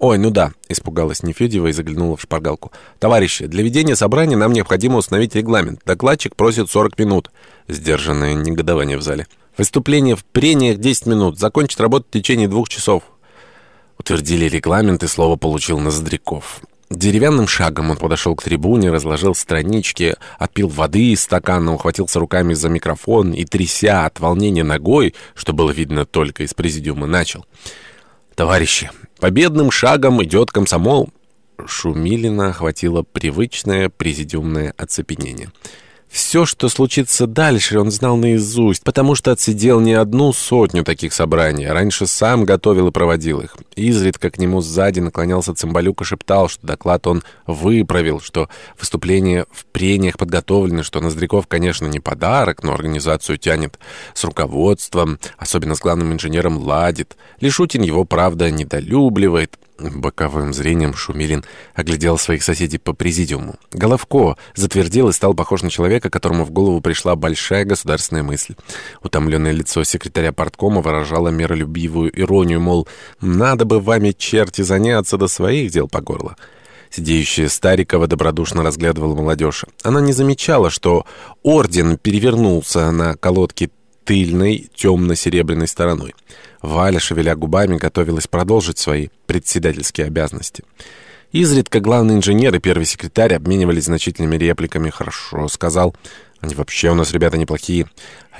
«Ой, ну да», — испугалась Нефедева и заглянула в шпаргалку. «Товарищи, для ведения собрания нам необходимо установить регламент. Докладчик просит 40 минут». Сдержанное негодование в зале. «Выступление в прениях 10 минут. Закончит работу в течение двух часов». Утвердили регламент, и слово получил Ноздряков. Деревянным шагом он подошел к трибуне, разложил странички, отпил воды из стакана, ухватился руками за микрофон и, тряся от волнения ногой, что было видно только из президиума, начал. «Товарищи, победным шагом идет комсомол!» Шумилина охватило привычное президиумное оцепенение. Все, что случится дальше, он знал наизусть, потому что отсидел не одну сотню таких собраний, а раньше сам готовил и проводил их. Изредка к нему сзади наклонялся Цымбалюк и шептал, что доклад он выправил, что выступления в прениях подготовлены, что Ноздряков, конечно, не подарок, но организацию тянет с руководством, особенно с главным инженером ладит. Лишутин его, правда, недолюбливает. Боковым зрением Шумилин оглядел своих соседей по президиуму. Головко затвердел и стал похож на человека, которому в голову пришла большая государственная мысль. Утомленное лицо секретаря парткома выражало миролюбивую иронию, мол, «надо бы вами, черти, заняться до своих дел по горло». Сидеющая Старикова добродушно разглядывала молодежь. Она не замечала, что орден перевернулся на колодке тыльной темно-серебряной стороной. Валя, шевеля губами, готовилась продолжить свои председательские обязанности. Изредка главный инженер и первый секретарь обменивались значительными репликами. «Хорошо», — сказал. «Они вообще у нас ребята неплохие».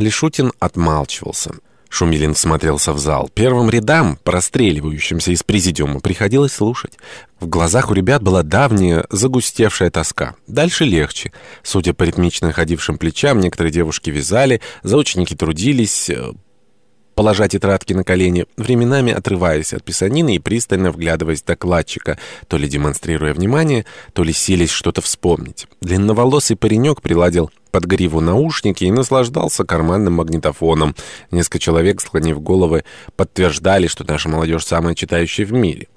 Лишутин отмалчивался. Шумилин смотрелся в зал. Первым рядам, простреливающимся из президиума, приходилось слушать. В глазах у ребят была давняя, загустевшая тоска. Дальше легче. Судя по ритмично ходившим плечам, некоторые девушки вязали, заученики трудились э, положа тетрадки на колени, временами отрываясь от писанины и пристально вглядываясь докладчика, то ли демонстрируя внимание, то ли силясь что-то вспомнить. Длинноволосый паренек приладил под гриву наушники и наслаждался карманным магнитофоном. Несколько человек, склонив головы, подтверждали, что наша молодежь самая читающая в мире.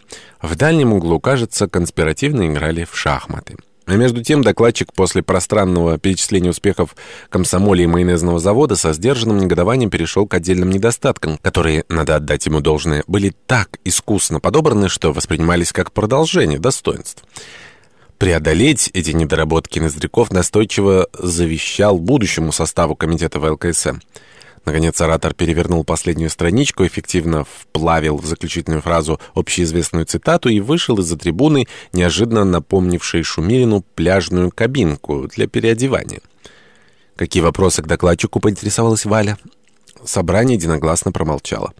В дальнем углу, кажется, конспиративно играли в шахматы. А между тем докладчик после пространного перечисления успехов комсомоля и майонезного завода со сдержанным негодованием перешел к отдельным недостаткам, которые, надо отдать ему должное, были так искусно подобраны, что воспринимались как продолжение достоинств. Преодолеть эти недоработки Ноздряков настойчиво завещал будущему составу комитета ВЛКСМ. Наконец оратор перевернул последнюю страничку, эффективно вплавил в заключительную фразу общеизвестную цитату и вышел из-за трибуны, неожиданно напомнившей Шумилину пляжную кабинку для переодевания. Какие вопросы к докладчику поинтересовалась Валя? Собрание единогласно промолчало.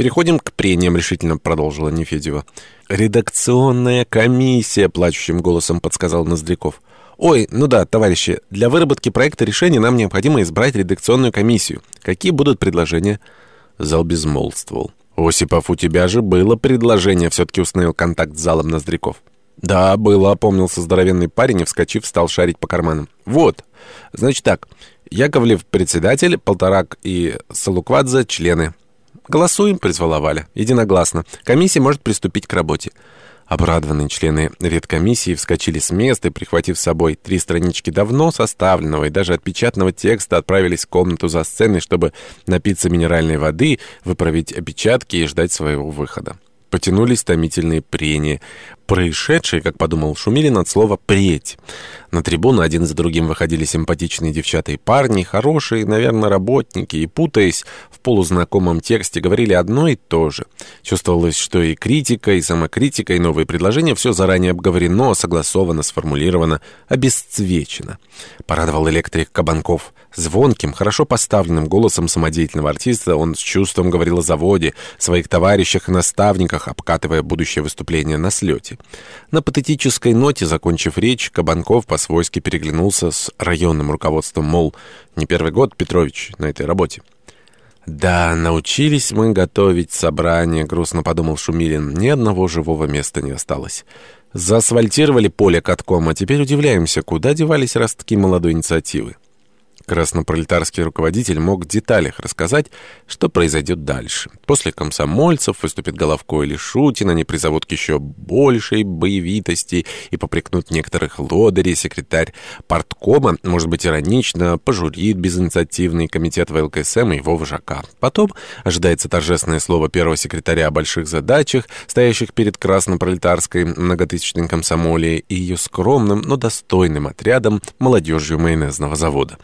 «Переходим к прениям», — решительно продолжила Нефедева. «Редакционная комиссия», — плачущим голосом подсказал Ноздряков. «Ой, ну да, товарищи, для выработки проекта решения нам необходимо избрать редакционную комиссию. Какие будут предложения?» Зал безмолвствовал. «Осипов, у тебя же было предложение», — все-таки установил контакт с залом Ноздряков. «Да, было», — опомнился здоровенный парень и, вскочив, стал шарить по карманам. «Вот. Значит так. Яковлев — председатель, Полторак и Салуквадзе — члены». «Голосуем», — призвала Валя. «Единогласно. Комиссия может приступить к работе». Обрадованные члены редкомиссии вскочили с места и, прихватив с собой три странички давно составленного и даже отпечатанного текста, отправились в комнату за сценой, чтобы напиться минеральной воды, выправить опечатки и ждать своего выхода. Потянулись томительные прения происшедшее, как подумал Шумилин, от слова «преть». На трибуну один за другим выходили симпатичные девчата и парни, хорошие, наверное, работники, и, путаясь в полузнакомом тексте, говорили одно и то же. Чувствовалось, что и критика, и самокритика, и новые предложения все заранее обговорено, согласовано, сформулировано, обесцвечено. Порадовал электрик Кабанков. Звонким, хорошо поставленным голосом самодеятельного артиста он с чувством говорил о заводе, своих товарищах и наставниках, обкатывая будущее выступление на слете. На патетической ноте, закончив речь, Кабанков по-свойски переглянулся с районным руководством, мол, не первый год, Петрович, на этой работе. «Да, научились мы готовить собрание», — грустно подумал Шумилин. «Ни одного живого места не осталось. Заасфальтировали поле катком, а теперь удивляемся, куда девались ростки молодой инициативы». Краснопролетарский руководитель мог в деталях рассказать, что произойдет дальше. После комсомольцев выступит Головко или Шутин, они призовут к еще большей боевитости и попрекнут некоторых лодырей. Секретарь парткома, может быть, иронично, пожурит безинициативный комитет ВЛКСМ и его вожака. Потом ожидается торжественное слово первого секретаря о больших задачах, стоящих перед краснопролетарской многотысячной комсомолией и ее скромным, но достойным отрядом молодежью майонезного завода.